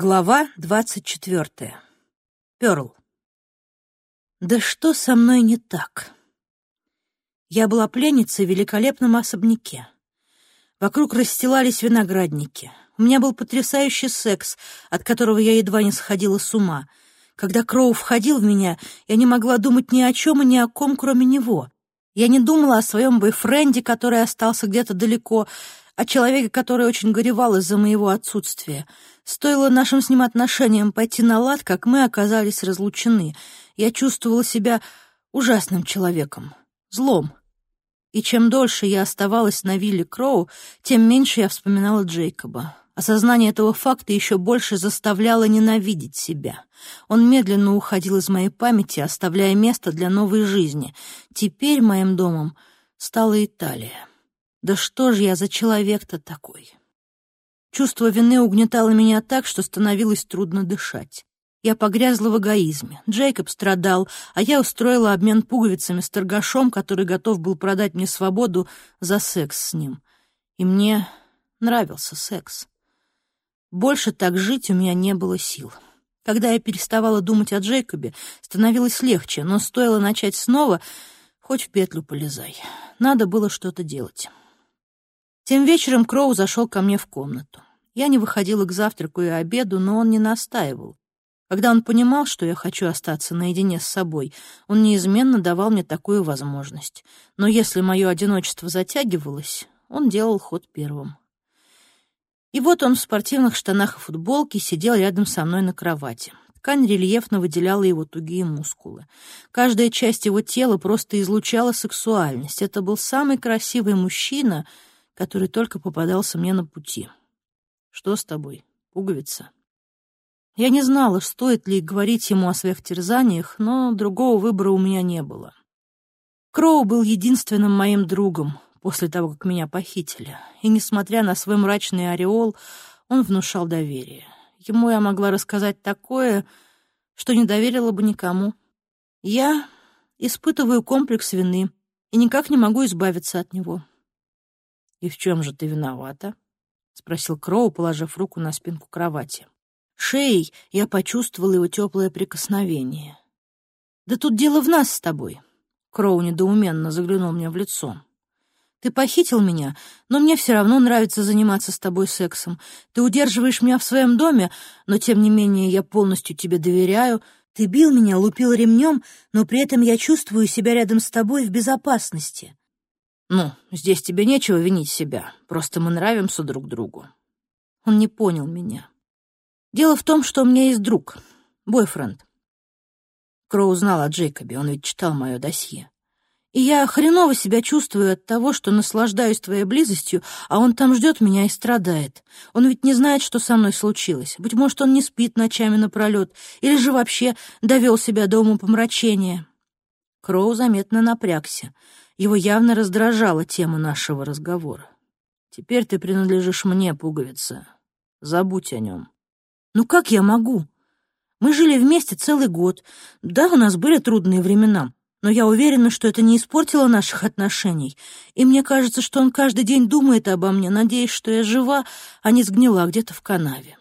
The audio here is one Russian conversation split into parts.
Глава двадцать четвертая. Пёрл. Да что со мной не так? Я была пленницей в великолепном особняке. Вокруг расстилались виноградники. У меня был потрясающий секс, от которого я едва не сходила с ума. Когда Кроу входил в меня, я не могла думать ни о чем и ни о ком, кроме него. Я не думала о своем бойфренде, который остался где-то далеко, о человеке, который очень горевал из-за моего отсутствия. Стоило нашим с ним отношениям пойти на лад, как мы оказались разлучены. Я чувствовала себя ужасным человеком, злом. И чем дольше я оставалась на вилле Кроу, тем меньше я вспоминала Джейкоба. Осознание этого факта еще больше заставляло ненавидеть себя. Он медленно уходил из моей памяти, оставляя место для новой жизни. Теперь моим домом стала Италия. Да что ж я за человек-то такой? Чувство вины угнетало меня так, что становилось трудно дышать. Я погрязла в эгоизме. Джейкоб страдал, а я устроила обмен пуговицами с торгашом, который готов был продать мне свободу за секс с ним. И мне нравился секс. Больше так жить у меня не было сил. Когда я переставала думать о Джейкобе, становилось легче, но стоило начать снова, хоть в петлю полезай. Надо было что-то делать. Тем вечером Кроу зашел ко мне в комнату. Я не выходила к завтраку и обеду, но он не настаивал. Когда он понимал, что я хочу остаться наедине с собой, он неизменно давал мне такую возможность. Но если мое одиночество затягивалось, он делал ход первым. И вот он в спортивных штанах и футболке сидел рядом со мной на кровати. Ткань рельефно выделяла его тугие мускулы. Каждая часть его тела просто излучала сексуальность. Это был самый красивый мужчина — который только попадался мне на пути. «Что с тобой, пуговица?» Я не знала, стоит ли говорить ему о своих терзаниях, но другого выбора у меня не было. Кроу был единственным моим другом после того, как меня похитили, и, несмотря на свой мрачный ореол, он внушал доверие. Ему я могла рассказать такое, что не доверила бы никому. Я испытываю комплекс вины и никак не могу избавиться от него. «И в чем же ты виновата?» — спросил Кроу, положив руку на спинку кровати. Шеей я почувствовала его теплое прикосновение. «Да тут дело в нас с тобой», — Кроу недоуменно заглянул мне в лицо. «Ты похитил меня, но мне все равно нравится заниматься с тобой сексом. Ты удерживаешь меня в своем доме, но, тем не менее, я полностью тебе доверяю. Ты бил меня, лупил ремнем, но при этом я чувствую себя рядом с тобой в безопасности. «Ну, здесь тебе нечего винить себя, просто мы нравимся друг другу». Он не понял меня. «Дело в том, что у меня есть друг, бойфренд». Кроу знал о Джейкобе, он ведь читал мое досье. И я хреново себя чувствую от того, что наслаждаюсь твоей близостью, а он там ждет меня и страдает. Он ведь не знает, что со мной случилось. Быть может, он не спит ночами напролет, или же вообще довел себя до умопомрачения. Кроу заметно напрягся. Его явно раздражала тема нашего разговора. «Теперь ты принадлежишь мне, пуговица. Забудь о нем». «Ну как я могу? Мы жили вместе целый год. Да, у нас были трудные времена, но я уверена, что это не испортило наших отношений. И мне кажется, что он каждый день думает обо мне, надеясь, что я жива, а не сгнила где-то в канаве».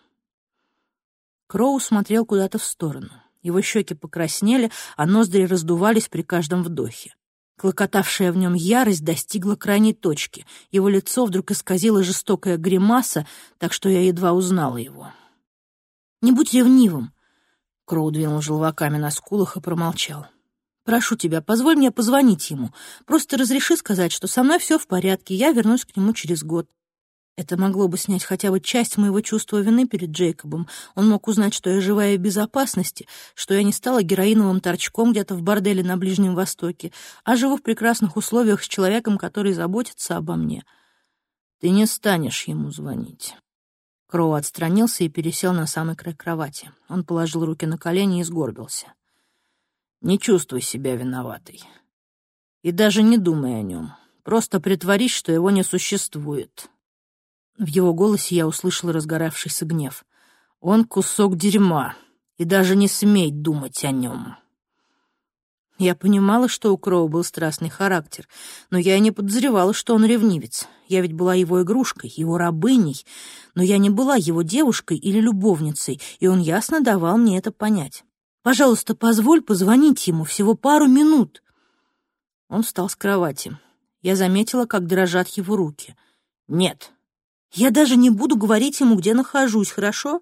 Кроу смотрел куда-то в сторону. Его щеки покраснели, а ноздри раздувались при каждом вдохе. Клокотавшая в нем ярость достигла крайней точки. Его лицо вдруг исказило жестокая гримаса, так что я едва узнала его. «Не будь ревнивым!» Кроу двинул желваками на скулах и промолчал. «Прошу тебя, позволь мне позвонить ему. Просто разреши сказать, что со мной все в порядке, я вернусь к нему через год. Это могло бы снять хотя бы часть моего чувства вины перед Джейкобом. Он мог узнать, что я живая в безопасности, что я не стала героиновым торчком где-то в борделе на Ближнем Востоке, а живу в прекрасных условиях с человеком, который заботится обо мне. Ты не станешь ему звонить. Кроу отстранился и пересел на самый край кровати. Он положил руки на колени и сгорбился. Не чувствуй себя виноватой. И даже не думай о нем. Просто притворись, что его не существует. В его голосе я услышал разгоравшийся гнев. «Он кусок дерьма, и даже не смей думать о нем». Я понимала, что у Кроу был страстный характер, но я и не подозревала, что он ревнивец. Я ведь была его игрушкой, его рабыней, но я не была его девушкой или любовницей, и он ясно давал мне это понять. «Пожалуйста, позволь позвонить ему всего пару минут». Он встал с кровати. Я заметила, как дрожат его руки. «Нет». «Я даже не буду говорить ему, где нахожусь, хорошо?»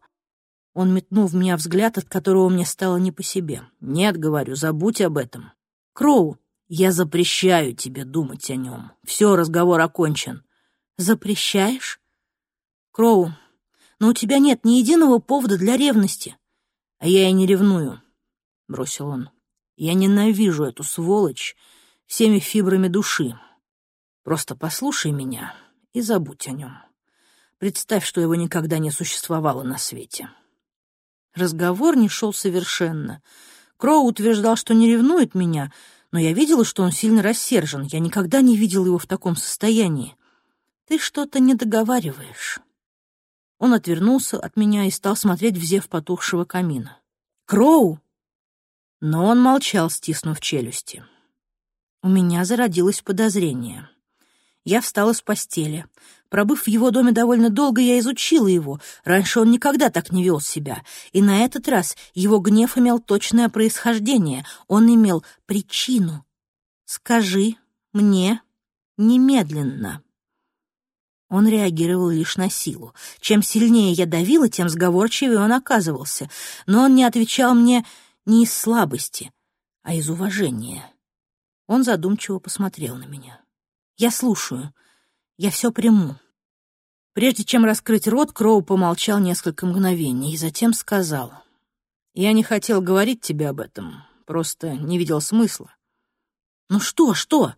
Он метнул в меня взгляд, от которого мне стало не по себе. «Нет, — говорю, — забудь об этом. Кроу, я запрещаю тебе думать о нем. Все, разговор окончен». «Запрещаешь?» «Кроу, но у тебя нет ни единого повода для ревности». «А я и не ревную», — бросил он. «Я ненавижу эту сволочь всеми фибрами души. Просто послушай меня и забудь о нем. Представь, что его никогда не существовало на свете». Разговор не шел совершенно. Кроу утверждал, что не ревнует меня, но я видела, что он сильно рассержен. Я никогда не видела его в таком состоянии. Ты что-то не договариваешь. Он отвернулся от меня и стал смотреть в зев потухшего камина. Кроу! Но он молчал, стиснув челюсти. У меня зародилось подозрение. Я встала с постели. Пробыв в его доме довольно долго, я изучила его. Раньше он никогда так не вел себя. И на этот раз его гнев имел точное происхождение. Он имел причину. «Скажи мне немедленно». Он реагировал лишь на силу. Чем сильнее я давила, тем сговорчивее он оказывался. Но он не отвечал мне не из слабости, а из уважения. Он задумчиво посмотрел на меня. «Я слушаю. Я все приму». Прежде чем раскрыть рот, Кроу помолчал несколько мгновений и затем сказал. «Я не хотел говорить тебе об этом, просто не видел смысла». «Ну что, что?»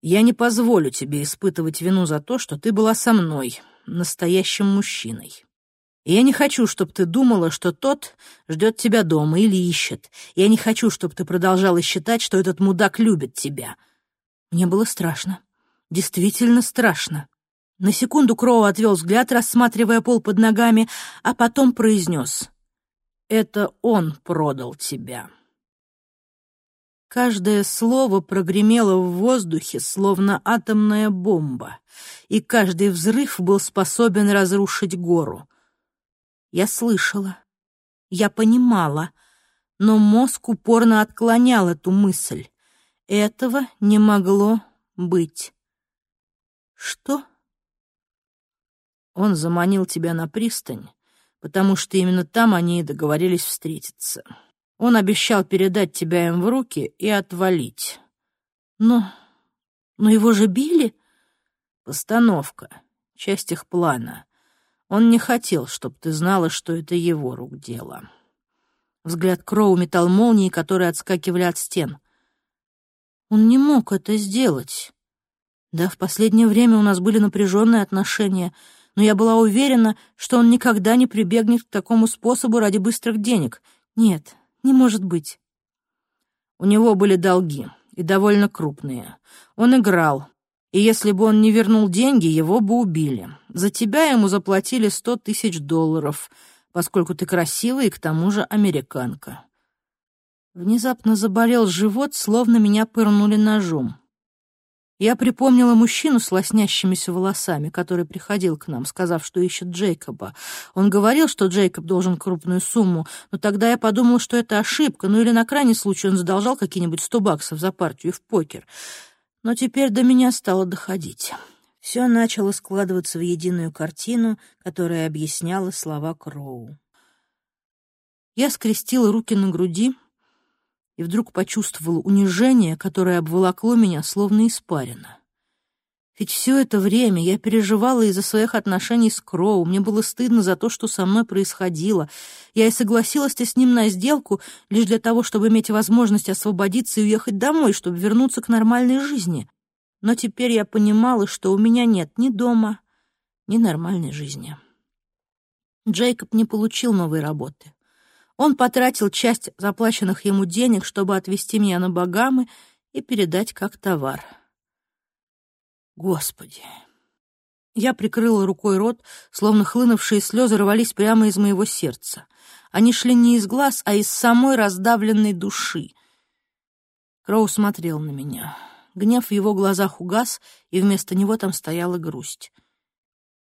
«Я не позволю тебе испытывать вину за то, что ты была со мной, настоящим мужчиной. Я не хочу, чтобы ты думала, что тот ждет тебя дома или ищет. Я не хочу, чтобы ты продолжала считать, что этот мудак любит тебя». Мне было страшно. Действительно страшно. На секунду Кроу отвел взгляд, рассматривая пол под ногами, а потом произнес. «Это он продал тебя». Каждое слово прогремело в воздухе, словно атомная бомба, и каждый взрыв был способен разрушить гору. Я слышала, я понимала, но мозг упорно отклонял эту мысль. Этого не могло быть. Что? Он заманил тебя на пристань, потому что именно там они и договорились встретиться. Он обещал передать тебя им в руки и отвалить. Но... но его же били? Постановка, часть их плана. Он не хотел, чтобы ты знала, что это его рук дело. Взгляд Кроу метал молнии, которые отскакивали от стен. Он не мог это сделать. Да, в последнее время у нас были напряженные отношения, но я была уверена, что он никогда не прибегнет к такому способу ради быстрых денег. Нет, не может быть. У него были долги, и довольно крупные. Он играл, и если бы он не вернул деньги, его бы убили. За тебя ему заплатили сто тысяч долларов, поскольку ты красивая и к тому же американка. Внезапно заболел живот, словно меня пырнули ножом. Я припомнила мужчину с лоснящимися волосами, который приходил к нам, сказав, что ищет Джейкоба. Он говорил, что Джейкоб должен крупную сумму, но тогда я подумала, что это ошибка, ну или на крайний случай он задолжал какие-нибудь сто баксов за партию в покер. Но теперь до меня стало доходить. Все начало складываться в единую картину, которая объясняла слова Кроу. Я скрестила руки на груди, и вдруг почувствовала унижение, которое обволокло меня, словно испарина. Ведь все это время я переживала из-за своих отношений с Кроу, мне было стыдно за то, что со мной происходило. Я и согласилась с ним на сделку лишь для того, чтобы иметь возможность освободиться и уехать домой, чтобы вернуться к нормальной жизни. Но теперь я понимала, что у меня нет ни дома, ни нормальной жизни. Джейкоб не получил новой работы. Он потратил часть заплаченных ему денег, чтобы отвезти меня на Багамы и передать как товар. Господи! Я прикрыла рукой рот, словно хлынувшие слезы рвались прямо из моего сердца. Они шли не из глаз, а из самой раздавленной души. Кроу смотрел на меня. Гнев в его глазах угас, и вместо него там стояла грусть.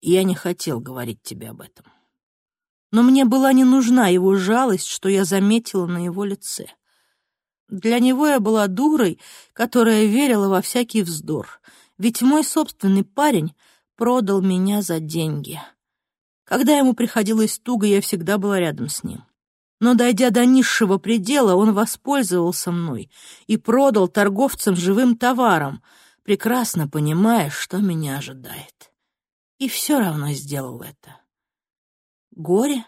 Я не хотел говорить тебе об этом. Но мне была не нужна его жалость, что я заметила на его лице. Для него я была дурой, которая верила во всякий вздор, ведь мой собственный парень продал меня за деньги. Когда ему приходилось туго, я всегда была рядом с ним. Но, дойдя до низшего предела, он воспользовался мной и продал торговцам живым товаром, прекрасно понимая, что меня ожидает. И все равно сделал это. Горе?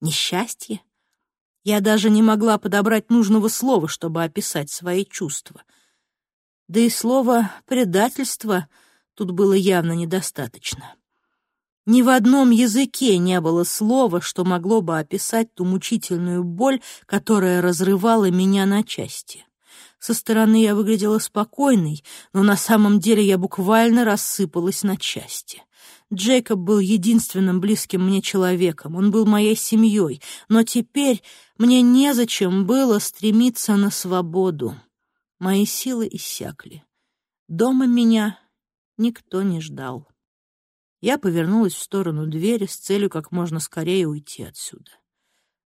Несчастье? Я даже не могла подобрать нужного слова, чтобы описать свои чувства. Да и слово «предательство» тут было явно недостаточно. Ни в одном языке не было слова, что могло бы описать ту мучительную боль, которая разрывала меня на части. Со стороны я выглядела спокойной, но на самом деле я буквально рассыпалась на части. Джейкоб был единственным близким мне человеком, он был моей семьей, но теперь мне незачем было стремиться на свободу. Мои силы иссякли. Дома меня никто не ждал. Я повернулась в сторону двери с целью как можно скорее уйти отсюда.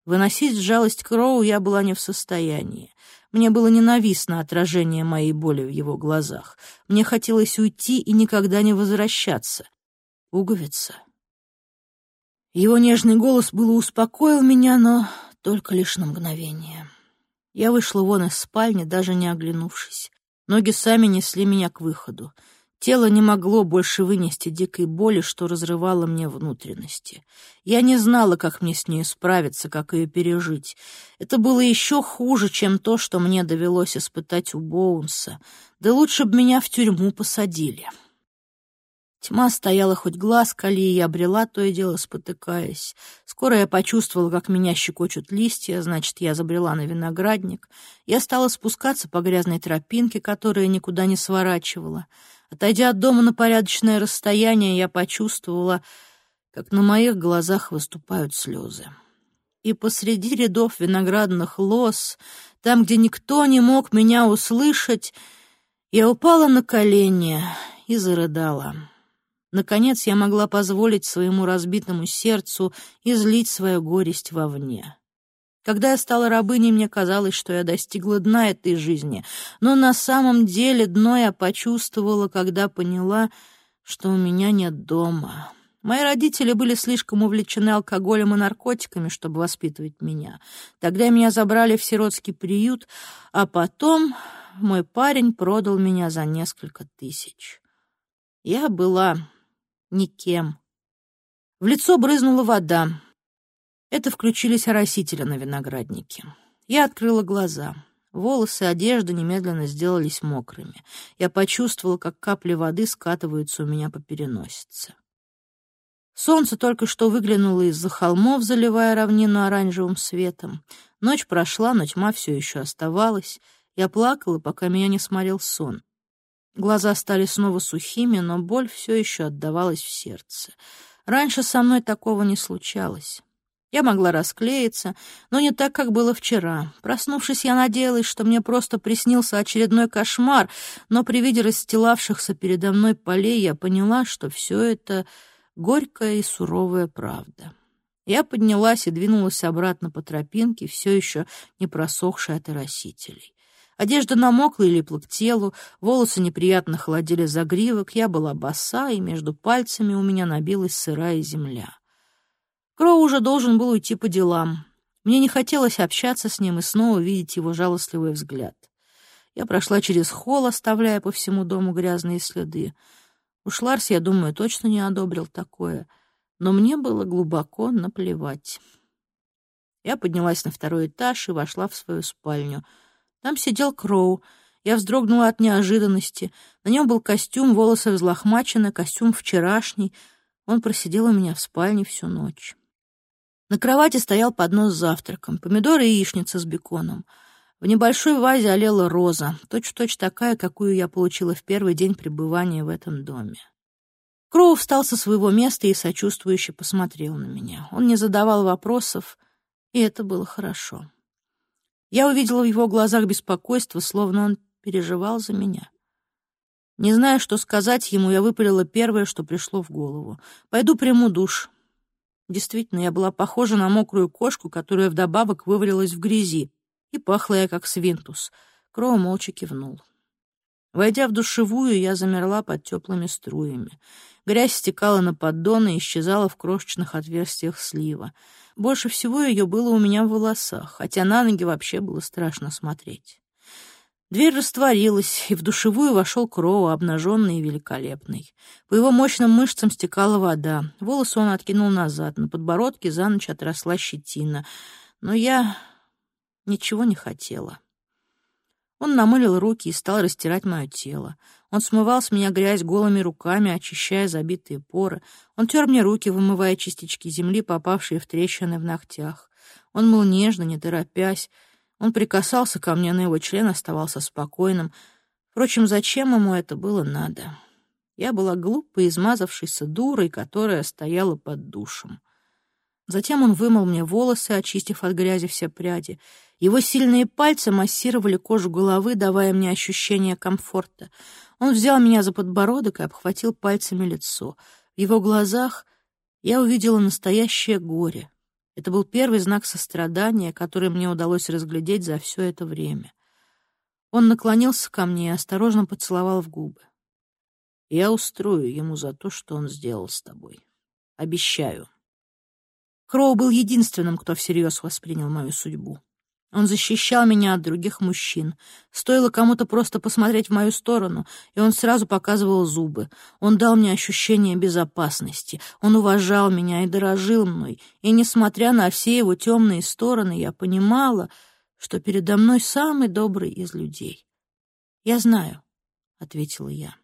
Выносить жалость Кроу я была не в состоянии. Мне было ненавистно отражение моей боли в его глазах. Мне хотелось уйти и никогда не возвращаться пуговица. Его нежный голос было успокоил меня, но только лишь на мгновение. Я вышла вон из спальни, даже не оглянувшись. Ноги сами несли меня к выходу. Тело не могло больше вынести дикой боли, что разрывало мне внутренности. Я не знала, как мне с ней справиться, как ее пережить. Это было еще хуже, чем то, что мне довелось испытать у Боунса. Да лучше бы меня в тюрьму посадили. Тьма стояла хоть глаз кали, и я брела, то и дело спотыкаясь. Скоро я почувствовала, как меня щекочут листья, значит, я забрела на виноградник. Я стала спускаться по грязной тропинке, которая никуда не сворачивала. Отойдя от дома на порядочное расстояние, я почувствовала, как на моих глазах выступают слезы. И посреди рядов виноградных лоз, там, где никто не мог меня услышать, я упала на колени и зарыдала. Наконец я могла позволить своему разбитому сердцу излить свою горесть вовне. Когда я стала рабыней, мне казалось, что я достигла дна этой жизни, но на самом деле дно я почувствовала, когда поняла, что у меня нет дома. Мои родители были слишком увлечены алкоголем и наркотиками, чтобы воспитывать меня. Тогда меня забрали в сиротский приют, а потом мой парень продал меня за несколько тысяч. Я была никем. В лицо брызнула вода. Это включились оросители на винограднике. Я открыла глаза. Волосы, одежда немедленно сделались мокрыми. Я почувствовала, как капли воды скатываются у меня по переносице. Солнце только что выглянуло из-за холмов, заливая равнину оранжевым светом. Ночь прошла, но тьма все еще оставалась. Я плакала, пока меня не сморил сон. Глаза стали снова сухими, но боль все еще отдавалась в сердце. Раньше со мной такого не случалось. Я могла расклеиться, но не так, как было вчера. Проснувшись, я надеялась, что мне просто приснился очередной кошмар, но при виде расстилавшихся передо мной полей я поняла, что все это горькая и суровая правда. Я поднялась и двинулась обратно по тропинке, все еще не просохшей от оросителей. Одежда намокла и липла к телу, волосы неприятно холодили загривок, я была боса, и между пальцами у меня набилась сырая земля. Кроу уже должен был уйти по делам. Мне не хотелось общаться с ним и снова видеть его жалостливый взгляд. Я прошла через холл, оставляя по всему дому грязные следы. Уж Ларс, я думаю, точно не одобрил такое, но мне было глубоко наплевать. Я поднялась на второй этаж и вошла в свою спальню — там сидел Кроу. Я вздрогнула от неожиданности. На нем был костюм, волосы взлохмачены, костюм вчерашний. Он просидел у меня в спальне всю ночь. На кровати стоял поднос с завтраком, помидоры и яичница с беконом. В небольшой вазе олела роза, точь-в-точь -точь такая, какую я получила в первый день пребывания в этом доме. Кроу встал со своего места и сочувствующе посмотрел на меня. Он не задавал вопросов, и это было хорошо. Я увидела в его глазах беспокойство, словно он переживал за меня. Не зная, что сказать ему, я выпалила первое, что пришло в голову. «Пойду приму душ». Действительно, я была похожа на мокрую кошку, которая вдобавок вывалилась в грязи, и пахла я как свинтус. Кроу молча кивнул. Войдя в душевую, я замерла под теплыми струями. Грязь стекала на поддоны и исчезала в крошечных отверстиях слива. Больше всего ее было у меня в волосах, хотя на ноги вообще было страшно смотреть. Дверь растворилась, и в душевую вошел Кроу, обнаженный и великолепный. По его мощным мышцам стекала вода. Волосы он откинул назад, на подбородке за ночь отросла щетина. Но я ничего не хотела. Он намылил руки и стал растирать мое тело. Он смывал с меня грязь голыми руками, очищая забитые поры. Он тер мне руки, вымывая частички земли, попавшие в трещины в ногтях. Он мыл нежно, не торопясь. Он прикасался ко мне, но его член оставался спокойным. Впрочем, зачем ему это было надо? Я была глупой, измазавшейся дурой, которая стояла под душем. Затем он вымыл мне волосы, очистив от грязи все пряди. Его сильные пальцы массировали кожу головы, давая мне ощущение комфорта. Он взял меня за подбородок и обхватил пальцами лицо. В его глазах я увидела настоящее горе. Это был первый знак сострадания, который мне удалось разглядеть за все это время. Он наклонился ко мне и осторожно поцеловал в губы. «Я устрою ему за то, что он сделал с тобой. Обещаю». Кроу был единственным, кто всерьез воспринял мою судьбу. Он защищал меня от других мужчин. Стоило кому-то просто посмотреть в мою сторону, и он сразу показывал зубы. Он дал мне ощущение безопасности. Он уважал меня и дорожил мной. И, несмотря на все его темные стороны, я понимала, что передо мной самый добрый из людей. «Я знаю», — ответила я.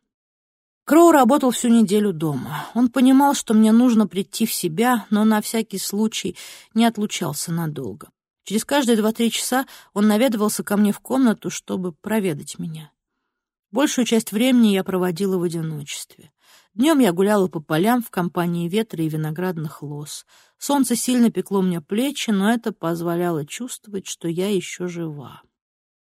Кроу работал всю неделю дома. Он понимал, что мне нужно прийти в себя, но на всякий случай не отлучался надолго. Через каждые два-три часа он наведывался ко мне в комнату, чтобы проведать меня. Большую часть времени я проводила в одиночестве. Днем я гуляла по полям в компании ветра и виноградных лоз. Солнце сильно пекло мне плечи, но это позволяло чувствовать, что я еще жива.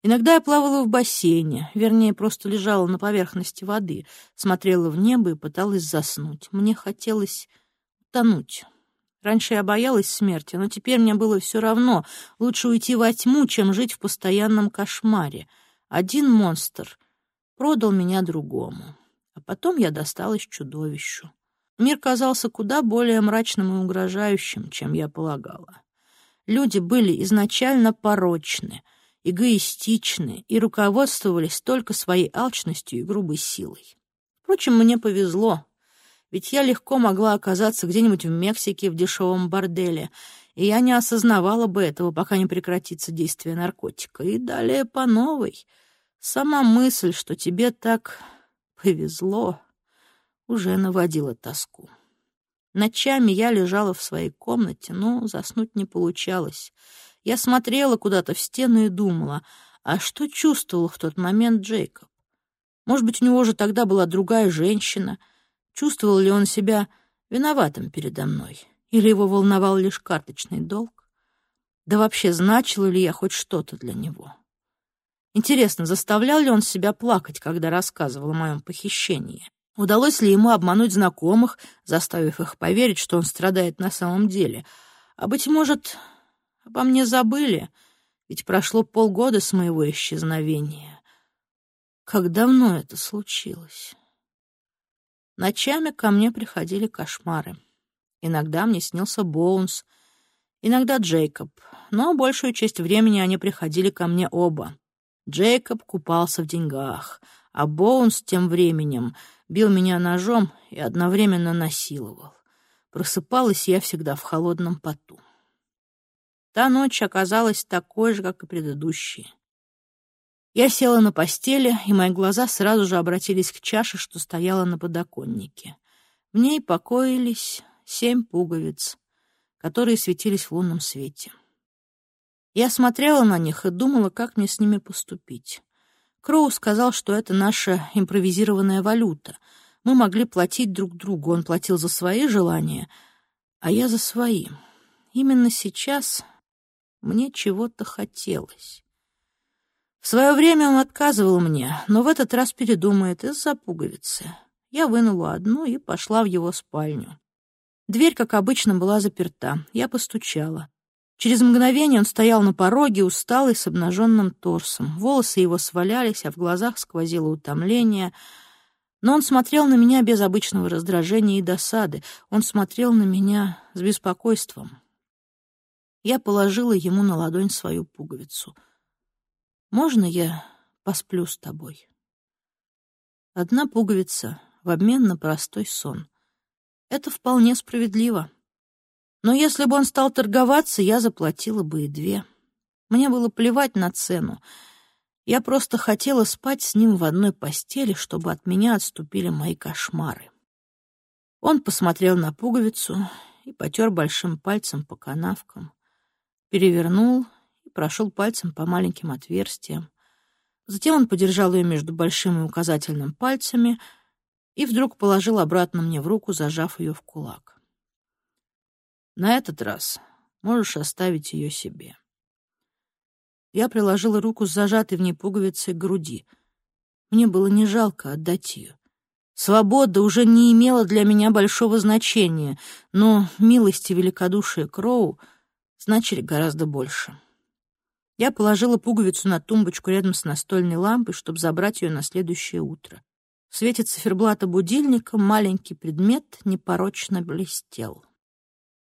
Иногда я плавала в бассейне, вернее, просто лежала на поверхности воды, смотрела в небо и пыталась заснуть. Мне хотелось тонуть. Раньше я боялась смерти, но теперь мне было все равно. Лучше уйти во тьму, чем жить в постоянном кошмаре. Один монстр продал меня другому. А потом я досталась чудовищу. Мир казался куда более мрачным и угрожающим, чем я полагала. Люди были изначально порочны, эгоистичны и руководствовались только своей алчностью и грубой силой. Впрочем, мне повезло. Ведь я легко могла оказаться где-нибудь в Мексике в дешевом борделе, и я не осознавала бы этого, пока не прекратится действие наркотика. И далее по новой. Сама мысль, что тебе так повезло, уже наводила тоску. Ночами я лежала в своей комнате, но заснуть не получалось. Я смотрела куда-то в стену и думала, а что чувствовал в тот момент Джейкоб? Может быть, у него же тогда была другая женщина — Чувствовал ли он себя виноватым передо мной? Или его волновал лишь карточный долг? Да вообще, значило ли я хоть что-то для него? Интересно, заставлял ли он себя плакать, когда рассказывал о моем похищении? Удалось ли ему обмануть знакомых, заставив их поверить, что он страдает на самом деле? А, быть может, обо мне забыли, ведь прошло полгода с моего исчезновения. Как давно это случилось? Ночами ко мне приходили кошмары. Иногда мне снился Боунс, иногда Джейкоб, но большую часть времени они приходили ко мне оба. Джейкоб купался в деньгах, а Боунс тем временем бил меня ножом и одновременно насиловал. Просыпалась я всегда в холодном поту. Та ночь оказалась такой же, как и предыдущие. Я села на постели, и мои глаза сразу же обратились к чаше, что стояла на подоконнике. В ней покоились семь пуговиц, которые светились в лунном свете. Я смотрела на них и думала, как мне с ними поступить. Кроу сказал, что это наша импровизированная валюта. Мы могли платить друг другу, он платил за свои желания, а я за свои. Именно сейчас Мне чего-то хотелось. В свое время он отказывал мне, но в этот раз передумает из-за пуговицы. Я вынула одну и пошла в его спальню. Дверь, как обычно, была заперта. Я постучала. Через мгновение он стоял на пороге, усталый, с обнаженным торсом. Волосы его свалялись, а в глазах сквозило утомление. Но он смотрел на меня без обычного раздражения и досады. Он смотрел на меня с беспокойством. Я положила ему на ладонь свою пуговицу. «Можно я посплю с тобой?» Одна пуговица в обмен на простой сон. Это вполне справедливо. Но если бы он стал торговаться, я заплатила бы и две. Мне было плевать на цену. Я просто хотела спать с ним в одной постели, чтобы от меня отступили мои кошмары. Он посмотрел на пуговицу и потер большим пальцем по канавкам, перевернул и прошел пальцем по маленьким отверстиям. Затем он подержал ее между большим и указательным пальцами и вдруг положил обратно мне в руку, зажав ее в кулак. На этот раз можешь оставить ее себе. Я приложила руку с зажатой в ней пуговицей к груди. Мне было не жалко отдать ее. Свобода уже не имела для меня большого значения, но милость и великодушие Кроу значили гораздо больше. Я положила пуговицу на тумбочку рядом с настольной лампой, чтобы забрать ее на следующее утро. В свете циферблата будильника маленький предмет непорочно блестел.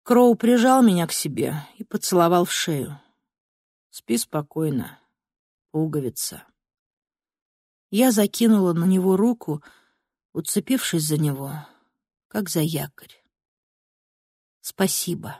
Кроу прижал меня к себе и поцеловал в шею. «Спи спокойно, пуговица». Я закинула на него руку, уцепившись за него, как за якорь. «Спасибо».